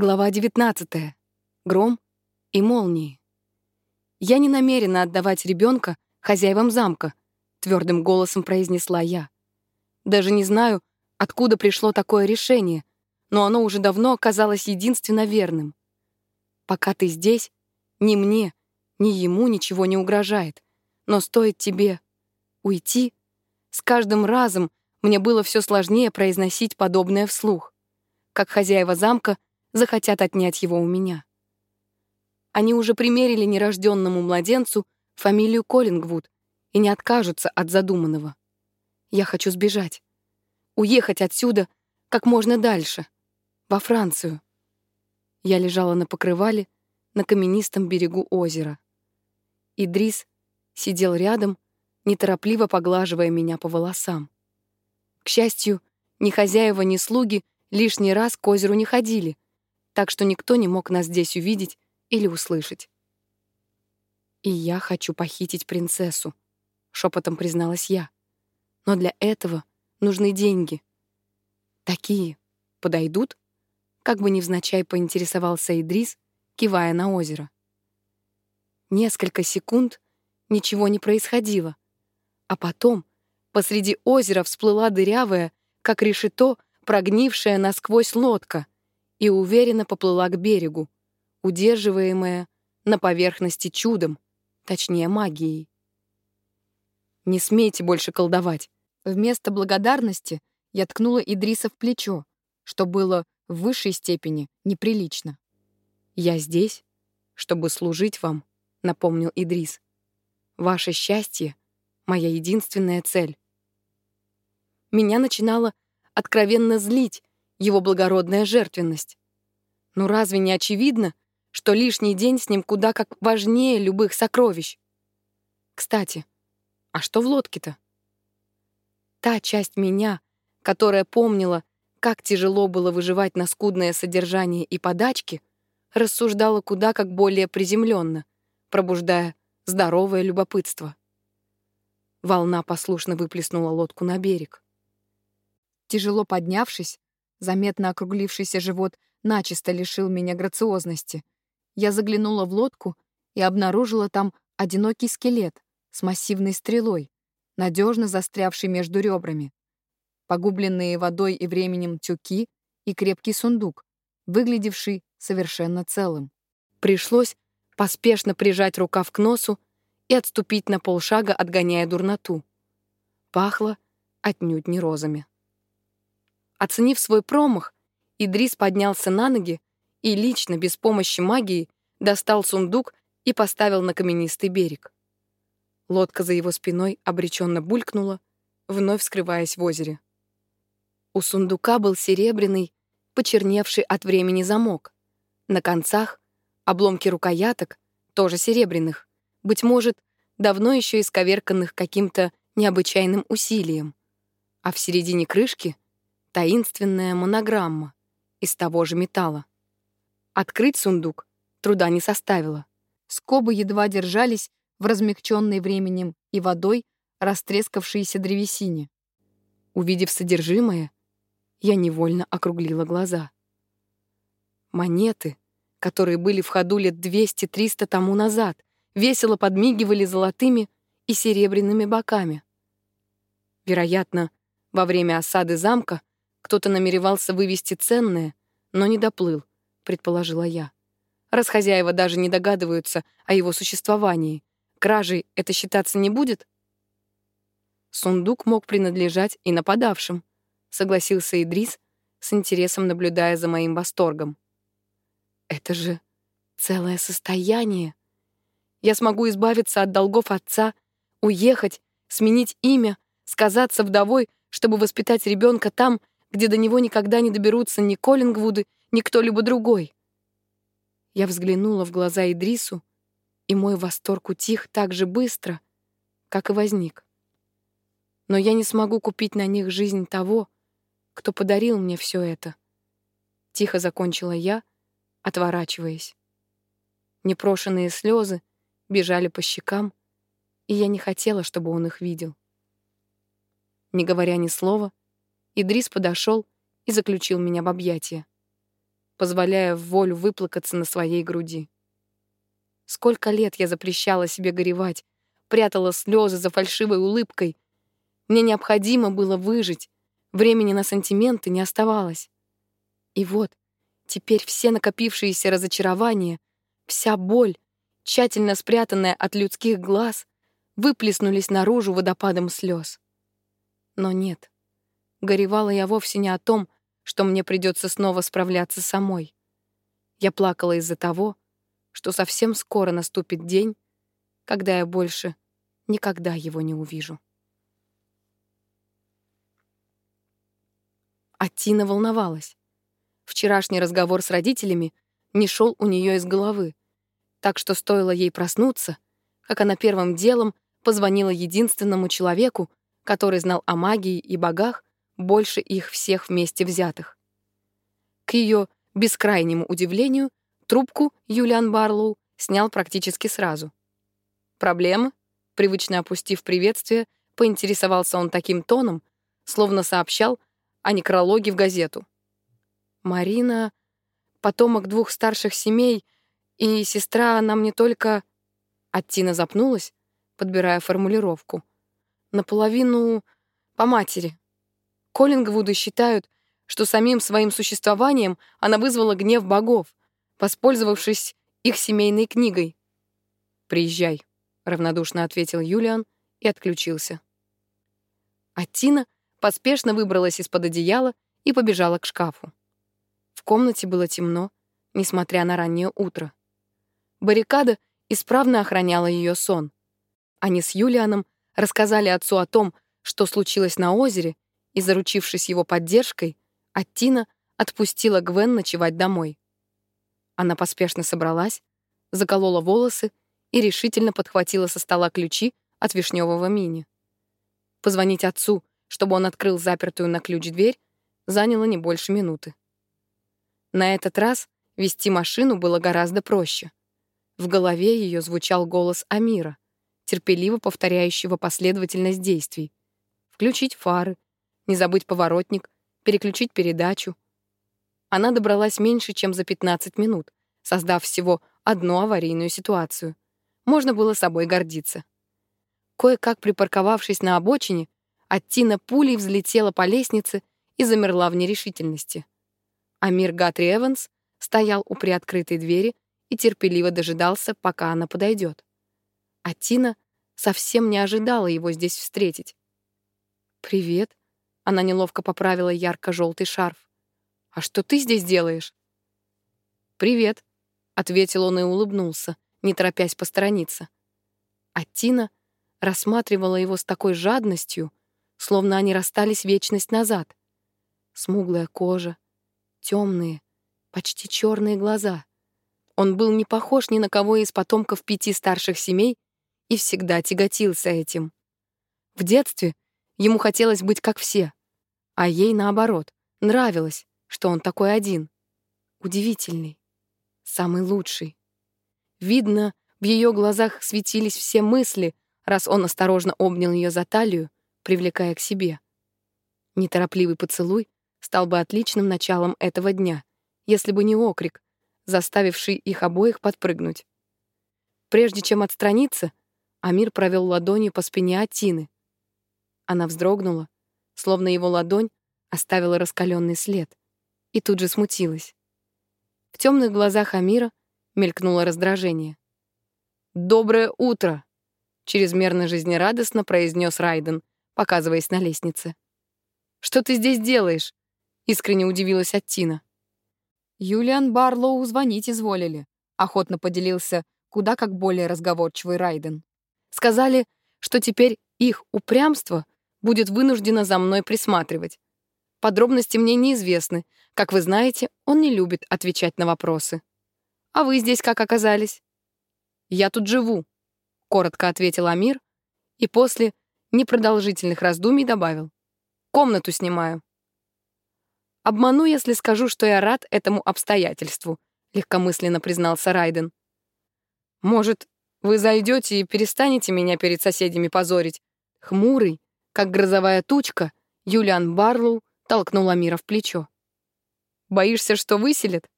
Глава 19. Гром и молнии. «Я не намерена отдавать ребенка хозяевам замка», — твердым голосом произнесла я. «Даже не знаю, откуда пришло такое решение, но оно уже давно оказалось единственно верным. Пока ты здесь, ни мне, ни ему ничего не угрожает, но стоит тебе уйти, с каждым разом мне было все сложнее произносить подобное вслух. Как хозяева замка — захотят отнять его у меня. Они уже примерили нерожденному младенцу фамилию Коллингвуд и не откажутся от задуманного. Я хочу сбежать. Уехать отсюда как можно дальше, во Францию. Я лежала на покрывале на каменистом берегу озера. Идрис сидел рядом, неторопливо поглаживая меня по волосам. К счастью, ни хозяева, ни слуги лишний раз к озеру не ходили — так что никто не мог нас здесь увидеть или услышать. «И я хочу похитить принцессу», — шепотом призналась я. «Но для этого нужны деньги». «Такие подойдут?» Как бы невзначай поинтересовался Идрис, кивая на озеро. Несколько секунд ничего не происходило, а потом посреди озера всплыла дырявая, как решето, прогнившая насквозь лодка — и уверенно поплыла к берегу, удерживаемая на поверхности чудом, точнее магией. «Не смейте больше колдовать!» Вместо благодарности я ткнула Идриса в плечо, что было в высшей степени неприлично. «Я здесь, чтобы служить вам», — напомнил Идрис. «Ваше счастье — моя единственная цель». Меня начинало откровенно злить его благородная жертвенность. Ну разве не очевидно, что лишний день с ним куда как важнее любых сокровищ? Кстати, а что в лодке-то? Та часть меня, которая помнила, как тяжело было выживать на скудное содержание и подачки, рассуждала куда как более приземленно, пробуждая здоровое любопытство. Волна послушно выплеснула лодку на берег. Тяжело поднявшись, Заметно округлившийся живот начисто лишил меня грациозности. Я заглянула в лодку и обнаружила там одинокий скелет с массивной стрелой, надежно застрявший между ребрами. Погубленные водой и временем тюки и крепкий сундук, выглядевший совершенно целым. Пришлось поспешно прижать рукав к носу и отступить на полшага, отгоняя дурноту. Пахло отнюдь не розами. Оценив свой промах, Идрис поднялся на ноги и лично, без помощи магии, достал сундук и поставил на каменистый берег. Лодка за его спиной обреченно булькнула, вновь скрываясь в озере. У сундука был серебряный, почерневший от времени замок. На концах — обломки рукояток, тоже серебряных, быть может, давно еще исковерканных каким-то необычайным усилием. А в середине крышки — таинственная монограмма из того же металла. Открыть сундук труда не составило. Скобы едва держались в размягченной временем и водой растрескавшейся древесине. Увидев содержимое, я невольно округлила глаза. Монеты, которые были в ходу лет 200-300 тому назад, весело подмигивали золотыми и серебряными боками. Вероятно, во время осады замка кто-то намеревался вывести ценное, но не доплыл, предположила я. Раз хозяева даже не догадываются о его существовании, кражей это считаться не будет? Сундук мог принадлежать и нападавшим, согласился Идрис, с интересом наблюдая за моим восторгом. Это же целое состояние. Я смогу избавиться от долгов отца, уехать, сменить имя, сказаться вдовой, чтобы воспитать ребенка там, где до него никогда не доберутся ни Коллингвуды, ни кто-либо другой. Я взглянула в глаза Идрису, и мой восторг утих так же быстро, как и возник. Но я не смогу купить на них жизнь того, кто подарил мне все это. Тихо закончила я, отворачиваясь. Непрошенные слезы бежали по щекам, и я не хотела, чтобы он их видел. Не говоря ни слова, Идрис подошел и заключил меня в объятия. позволяя в волю выплакаться на своей груди. Сколько лет я запрещала себе горевать, прятала слезы за фальшивой улыбкой. Мне необходимо было выжить, времени на сантименты не оставалось. И вот, теперь все накопившиеся разочарования, вся боль, тщательно спрятанная от людских глаз, выплеснулись наружу водопадом слез. Но нет, горевала я вовсе не о том, что мне придется снова справляться самой. Я плакала из-за того, что совсем скоро наступит день, когда я больше никогда его не увижу. А Тина волновалась. Вчерашний разговор с родителями не шел у нее из головы, так что стоило ей проснуться, как она первым делом позвонила единственному человеку, который знал о магии и богах больше их всех вместе взятых. К ее бескрайнему удивлению, трубку Юлиан Барлоу снял практически сразу. «Проблемы?» Привычно опустив приветствие, поинтересовался он таким тоном, словно сообщал о некрологе в газету. «Марина — потомок двух старших семей, и сестра нам не только...» Аттина запнулась, подбирая формулировку. «Наполовину по матери. Коллингвуды считают, что самим своим существованием она вызвала гнев богов, воспользовавшись их семейной книгой. «Приезжай», равнодушно ответил Юлиан и отключился. А Тина поспешно выбралась из-под одеяла и побежала к шкафу. В комнате было темно, несмотря на раннее утро. Баррикада исправно охраняла ее сон. Они с Юлианом рассказали отцу о том, что случилось на озере, и, заручившись его поддержкой, Аттина отпустила Гвен ночевать домой. Она поспешно собралась, заколола волосы и решительно подхватила со стола ключи от вишневого мини. Позвонить отцу, чтобы он открыл запертую на ключ дверь, заняло не больше минуты. На этот раз вести машину было гораздо проще. В голове ее звучал голос Амира, терпеливо повторяющего последовательность действий. Включить фары, не забыть поворотник, переключить передачу. Она добралась меньше, чем за 15 минут, создав всего одну аварийную ситуацию — можно было собой гордиться. Кое-как припарковавшись на обочине, Аттина пулей взлетела по лестнице и замерла в нерешительности. Амир Гатри Эванс стоял у приоткрытой двери и терпеливо дожидался, пока она подойдет. Аттина совсем не ожидала его здесь встретить. «Привет», — она неловко поправила ярко-желтый шарф. «А что ты здесь делаешь?» «Привет», — ответил он и улыбнулся, не торопясь посторониться. А Тина рассматривала его с такой жадностью, словно они расстались вечность назад. Смуглая кожа, темные, почти черные глаза. Он был не похож ни на кого из потомков пяти старших семей и всегда тяготился этим. В детстве ему хотелось быть как все, а ей, наоборот, нравилось, что он такой один. Удивительный, самый лучший. Видно, в ее глазах светились все мысли, раз он осторожно обнял ее за талию, привлекая к себе. Неторопливый поцелуй стал бы отличным началом этого дня, если бы не окрик, заставивший их обоих подпрыгнуть. Прежде чем отстраниться, Амир провел ладонью по спине Атины. Она вздрогнула, словно его ладонь оставила раскаленный след, и тут же смутилась. В темных глазах Амира мелькнуло раздражение. «Доброе утро!» — чрезмерно жизнерадостно произнес Райден, показываясь на лестнице. «Что ты здесь делаешь?» — искренне удивилась Аттина. «Юлиан Барлоу звонить изволили», — охотно поделился куда как более разговорчивый Райден. «Сказали, что теперь их упрямство будет вынуждено за мной присматривать. Подробности мне неизвестны. Как вы знаете, он не любит отвечать на вопросы. А вы здесь как оказались?» «Я тут живу», — коротко ответил Амир и после непродолжительных раздумий добавил. «Комнату снимаю». «Обману, если скажу, что я рад этому обстоятельству», — легкомысленно признался Райден. «Может, вы зайдете и перестанете меня перед соседями позорить?» Хмурый, как грозовая тучка, Юлиан Барлоу толкнул Амира в плечо. «Боишься, что выселят?»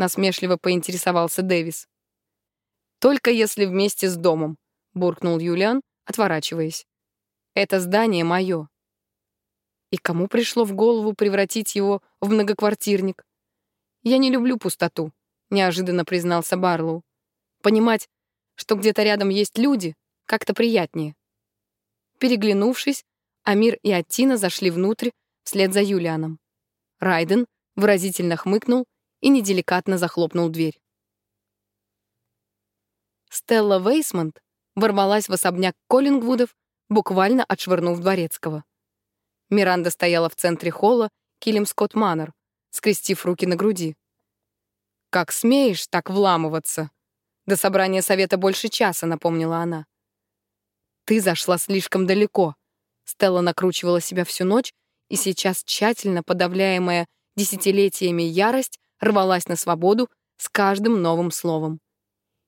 насмешливо поинтересовался Дэвис. «Только если вместе с домом», — буркнул Юлиан, отворачиваясь. «Это здание мое». И кому пришло в голову превратить его в многоквартирник? «Я не люблю пустоту», — неожиданно признался Барлоу. «Понимать, что где-то рядом есть люди, как-то приятнее». Переглянувшись, Амир и Аттина зашли внутрь вслед за Юлианом. Райден выразительно хмыкнул и неделикатно захлопнул дверь. Стелла Вейсмонт ворвалась в особняк Коллингвудов, буквально отшвырнув дворецкого. Миранда стояла в центре холла Килим Скотт Маннер, скрестив руки на груди. «Как смеешь так вламываться?» «До собрания совета больше часа», — напомнила она. «Ты зашла слишком далеко». Стелла накручивала себя всю ночь, и сейчас тщательно подавляемая десятилетиями ярость рвалась на свободу с каждым новым словом.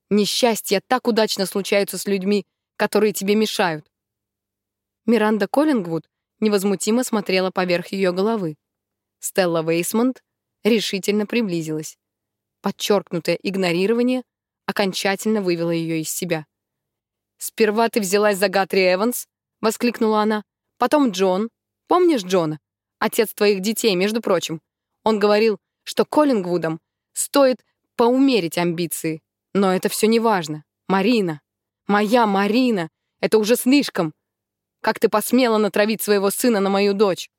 Несчастья так удачно случаются с людьми, которые тебе мешают. Миранда Коллингвуд невозмутимо смотрела поверх ее головы. Стелла Вейсмонт решительно приблизилась. Подчеркнутое игнорирование окончательно вывело ее из себя. «Сперва ты взялась за Гатри Эванс», — воскликнула она. «Потом Джон. Помнишь Джона? Отец твоих детей, между прочим. Он говорил, что Коллингвудам стоит поумерить амбиции. Но это все не важно. Марина. Моя Марина. Это уже слишком. Как ты посмела натравить своего сына на мою дочь?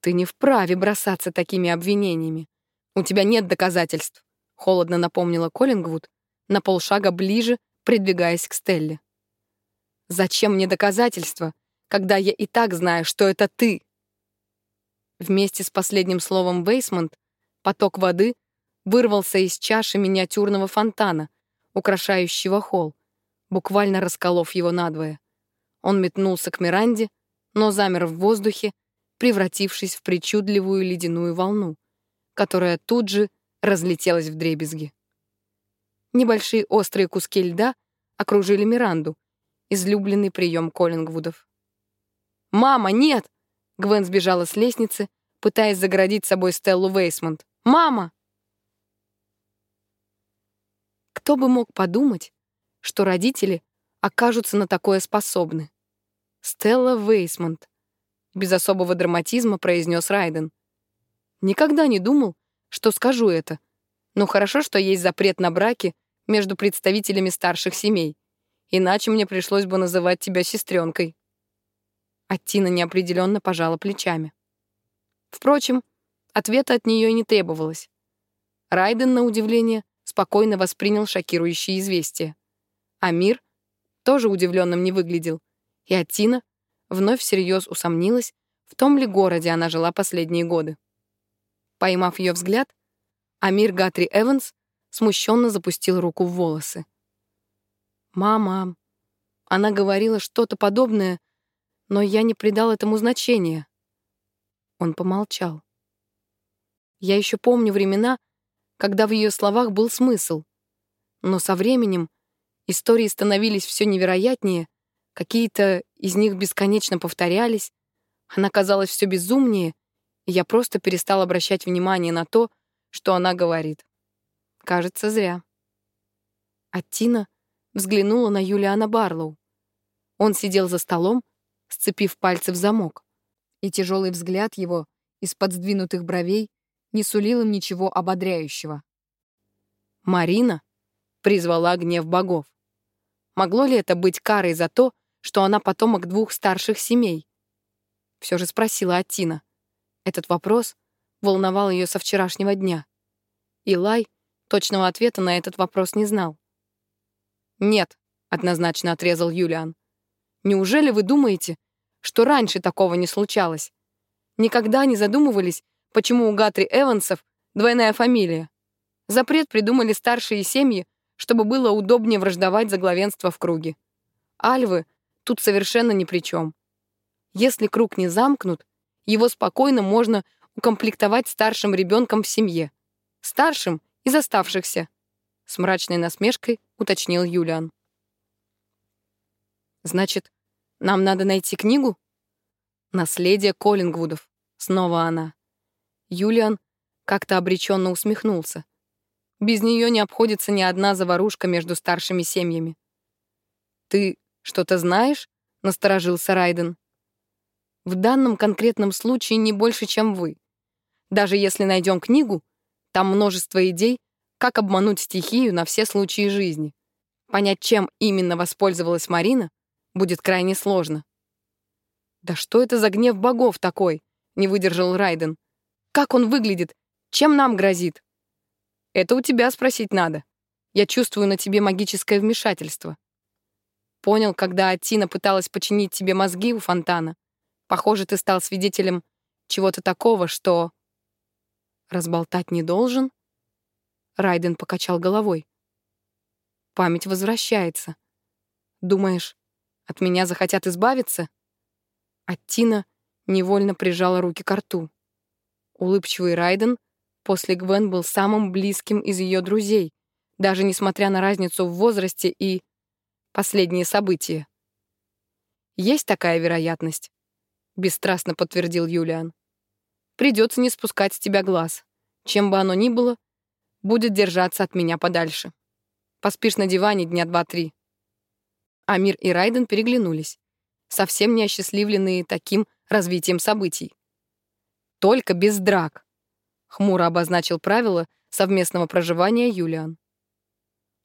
Ты не вправе бросаться такими обвинениями. У тебя нет доказательств. Холодно напомнила Коллингвуд, на полшага ближе, придвигаясь к Стелле. Зачем мне доказательства, когда я и так знаю, что это ты? Вместе с последним словом Бейсмонт поток воды вырвался из чаши миниатюрного фонтана, украшающего холл, буквально расколов его надвое. Он метнулся к Миранде, но замер в воздухе, превратившись в причудливую ледяную волну, которая тут же разлетелась в дребезги. Небольшие острые куски льда окружили Миранду, излюбленный прием Коллингвудов. «Мама, нет!» Гвен сбежала с лестницы, пытаясь загородить собой Стеллу Вейсмонт. «Мама!» Кто бы мог подумать, что родители окажутся на такое способны? Стелла Вейсмонт, без особого драматизма произнес Райден. Никогда не думал, что скажу это. Но хорошо, что есть запрет на браки между представителями старших семей. Иначе мне пришлось бы называть тебя сестренкой. А Тина неопределенно пожала плечами. Впрочем, ответа от нее не требовалось. Райден, на удивление, спокойно воспринял шокирующее известие. А мир тоже удивленным не выглядел, и Атина вновь всерьез усомнилась, в том ли городе она жила последние годы. Поймав ее взгляд, Амир Гатри Эванс смущенно запустил руку в волосы. «Мама...» Она говорила что-то подобное, но я не придал этому значения. Он помолчал. Я еще помню времена, когда в ее словах был смысл. Но со временем истории становились все невероятнее, какие-то из них бесконечно повторялись, она казалась все безумнее, и я просто перестал обращать внимание на то, что она говорит. Кажется, зря. А Тина взглянула на Юлиана Барлоу. Он сидел за столом, сцепив пальцы в замок, и тяжелый взгляд его из-под сдвинутых бровей не сулил им ничего ободряющего. Марина призвала гнев богов. Могло ли это быть карой за то, что она потомок двух старших семей? Все же спросила Атина. Этот вопрос волновал ее со вчерашнего дня. Илай точного ответа на этот вопрос не знал. «Нет», — однозначно отрезал Юлиан. «Неужели вы думаете, что раньше такого не случалось? Никогда не задумывались, почему у Гатри Эвансов двойная фамилия. Запрет придумали старшие семьи, чтобы было удобнее враждовать за главенство в круге. Альвы тут совершенно ни при чем. Если круг не замкнут, его спокойно можно укомплектовать старшим ребенком в семье. Старшим из оставшихся. С мрачной насмешкой уточнил Юлиан. Значит, нам надо найти книгу? Наследие Коллингвудов. Снова она. Юлиан как-то обреченно усмехнулся. Без нее не обходится ни одна заварушка между старшими семьями. «Ты что-то знаешь?» — насторожился Райден. «В данном конкретном случае не больше, чем вы. Даже если найдем книгу, там множество идей, как обмануть стихию на все случаи жизни. Понять, чем именно воспользовалась Марина, будет крайне сложно. «Да что это за гнев богов такой?» — не выдержал Райден. «Как он выглядит? Чем нам грозит?» «Это у тебя спросить надо. Я чувствую на тебе магическое вмешательство». Понял, когда Атина пыталась починить тебе мозги у фонтана. Похоже, ты стал свидетелем чего-то такого, что... Разболтать не должен? Райден покачал головой. Память возвращается. Думаешь, от меня захотят избавиться? А Тина невольно прижала руки к рту. Улыбчивый Райден после Гвен был самым близким из ее друзей, даже несмотря на разницу в возрасте и последние события. «Есть такая вероятность», — бесстрастно подтвердил Юлиан. «Придется не спускать с тебя глаз. Чем бы оно ни было, будет держаться от меня подальше». Поспишь на диване дня два-три». Амир и Райден переглянулись, совсем не осчастливленные таким развитием событий. «Только без драк», — хмуро обозначил правила совместного проживания Юлиан.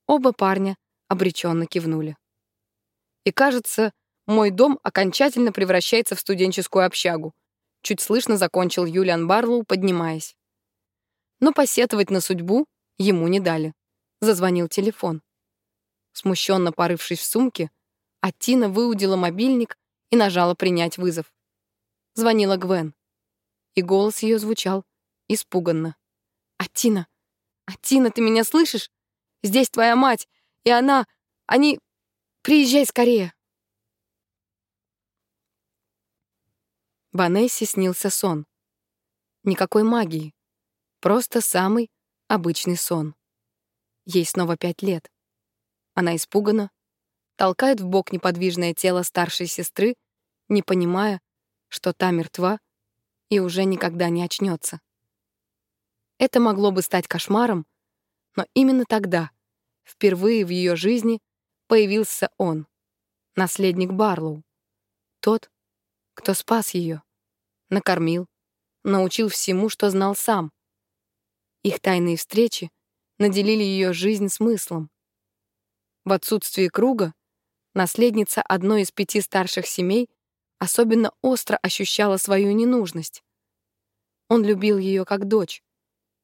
Оба парня обреченно кивнули. И кажется, мой дом окончательно превращается в студенческую общагу. Чуть слышно закончил Юлиан Барлоу, поднимаясь. Но посетовать на судьбу ему не дали. Зазвонил телефон. Смущенно порывшись в сумке, Аттина выудила мобильник и нажала принять вызов. Звонила Гвен. И голос ее звучал испуганно. «Аттина! Аттина, ты меня слышишь? Здесь твоя мать, и она... Они... Приезжай скорее!» Ванессе снился сон. Никакой магии. Просто самый обычный сон. Ей снова пять лет. Она испугана, толкает в бок неподвижное тело старшей сестры, не понимая, что та мертва и уже никогда не очнется. Это могло бы стать кошмаром, но именно тогда, впервые в ее жизни, появился он, наследник Барлоу, тот, кто спас ее, накормил, научил всему, что знал сам. Их тайные встречи наделили ее жизнь смыслом. В отсутствие круга наследница одной из пяти старших семей особенно остро ощущала свою ненужность. Он любил ее как дочь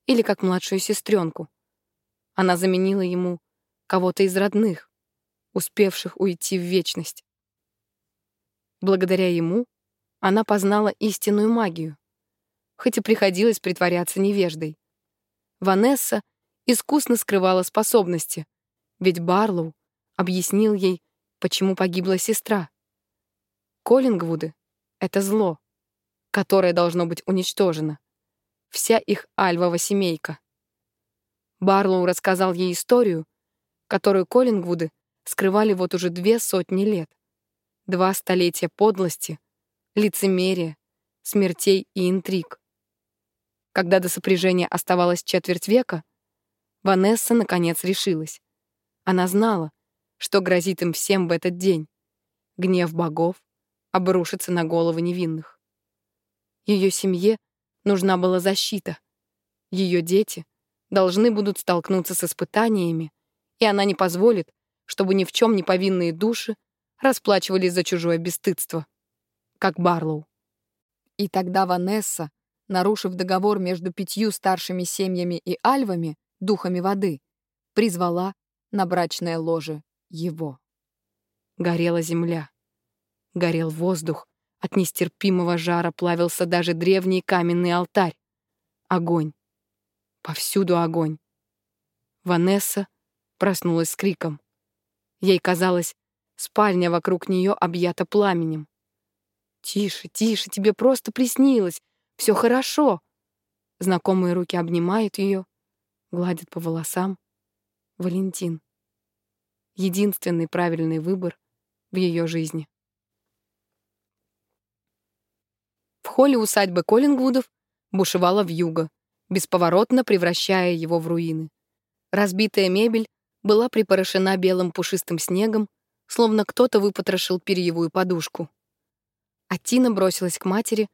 или как младшую сестренку. Она заменила ему кого-то из родных, успевших уйти в вечность. Благодаря ему она познала истинную магию, хоть и приходилось притворяться невеждой. Ванесса искусно скрывала способности, ведь Барлоу объяснил ей, почему погибла сестра. Коллингвуды — это зло, которое должно быть уничтожено. Вся их альвова семейка. Барлоу рассказал ей историю, которую Коллингвуды скрывали вот уже две сотни лет. Два столетия подлости, лицемерия, смертей и интриг. Когда до сопряжения оставалось четверть века, Ванесса, наконец, решилась. Она знала, что грозит им всем в этот день. Гнев богов обрушится на головы невинных. Ее семье нужна была защита. Ее дети должны будут столкнуться с испытаниями, и она не позволит, чтобы ни в чем не повинные души расплачивались за чужое бесстыдство, как Барлоу. И тогда Ванесса, нарушив договор между пятью старшими семьями и альвами, духами воды, призвала на брачное ложе его. Горела земля, горел воздух, от нестерпимого жара плавился даже древний каменный алтарь. Огонь. Повсюду огонь. Ванесса проснулась с криком. Ей казалось, спальня вокруг нее объята пламенем. «Тише, тише, тебе просто приснилось. Все хорошо». Знакомые руки обнимают ее, гладит по волосам. Валентин. Единственный правильный выбор в ее жизни. В холле усадьбы Коллингвудов бушевала вьюга, бесповоротно превращая его в руины. Разбитая мебель была припорошена белым пушистым снегом, словно кто-то выпотрошил перьевую подушку. А Тина бросилась к матери,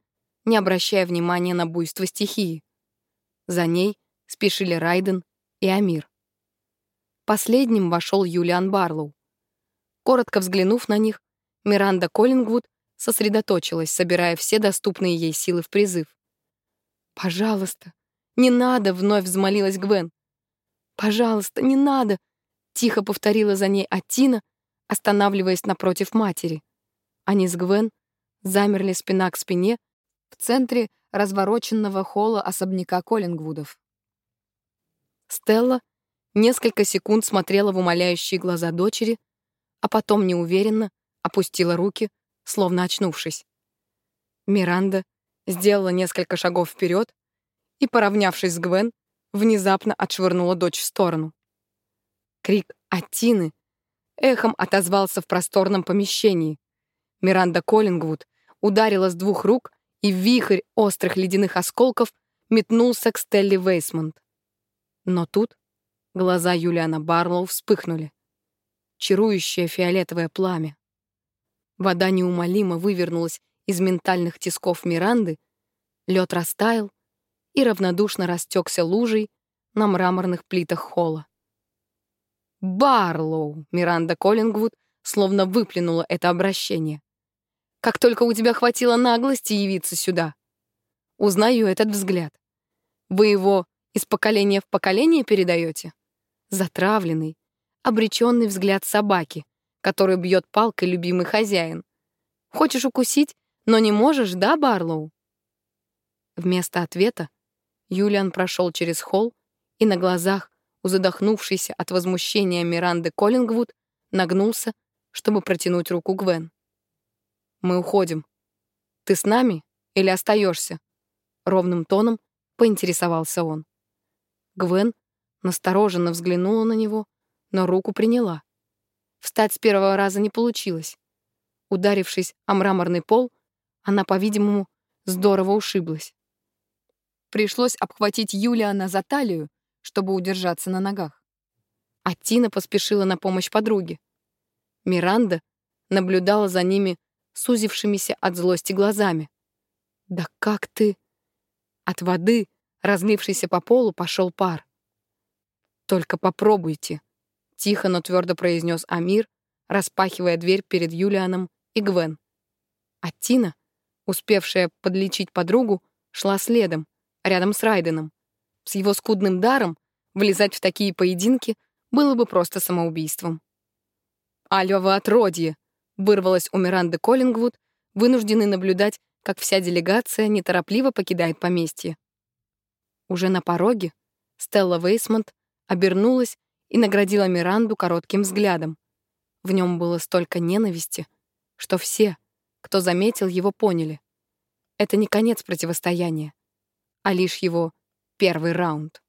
не обращая внимания на буйство стихии. За ней спешили Райден и Амир. Последним вошел Юлиан Барлоу. Коротко взглянув на них, Миранда Коллингвуд сосредоточилась, собирая все доступные ей силы в призыв. «Пожалуйста, не надо!» — вновь взмолилась Гвен. «Пожалуйста, не надо!» — тихо повторила за ней Атина, останавливаясь напротив матери. Они с Гвен замерли спина к спине в центре развороченного холла особняка Коллингвудов. Стелла несколько секунд смотрела в умоляющие глаза дочери, а потом неуверенно опустила руки, словно очнувшись. Миранда сделала несколько шагов вперед и, поравнявшись с Гвен, внезапно отшвырнула дочь в сторону. Крик Аттины эхом отозвался в просторном помещении. Миранда Коллингвуд ударила с двух рук, и вихрь острых ледяных осколков метнулся к Стелли Вейсмонт. Но тут глаза Юлиана Барлоу вспыхнули. Чарующее фиолетовое пламя. Вода неумолимо вывернулась из ментальных тисков Миранды, лед растаял и равнодушно растекся лужей на мраморных плитах холла. «Барлоу!» — Миранда Коллингвуд словно выплюнула это обращение. «Как только у тебя хватило наглости явиться сюда!» Узнаю этот взгляд. Вы его из поколения в поколение передаете? Затравленный, обреченный взгляд собаки, который бьет палкой любимый хозяин. Хочешь укусить, но не можешь, да, Барлоу? Вместо ответа Юлиан прошел через холл и на глазах у задохнувшейся от возмущения Миранды Коллингвуд нагнулся, чтобы протянуть руку Гвен. «Мы уходим. Ты с нами или остаешься?» Ровным тоном поинтересовался он. Гвен настороженно взглянула на него, но руку приняла. Встать с первого раза не получилось. Ударившись о мраморный пол, она, по-видимому, здорово ушиблась. Пришлось обхватить Юлиана за талию, чтобы удержаться на ногах. А Тина поспешила на помощь подруге. Миранда наблюдала за ними сузившимися от злости глазами. «Да как ты...» От воды, разлившейся по полу, пошел пар. «Только попробуйте», — тихо, но твердо произнес Амир, распахивая дверь перед Юлианом и Гвен. А Тина, успевшая подлечить подругу, шла следом, рядом с Райденом. С его скудным даром влезать в такие поединки было бы просто самоубийством. «Альва отродье!» — вырвалась у Миранды Коллингвуд, вынужденный наблюдать, как вся делегация неторопливо покидает поместье. Уже на пороге Стелла Вейсмонт обернулась и наградила Миранду коротким взглядом. В нем было столько ненависти, что все, кто заметил его, поняли. Это не конец противостояния, а лишь его первый раунд.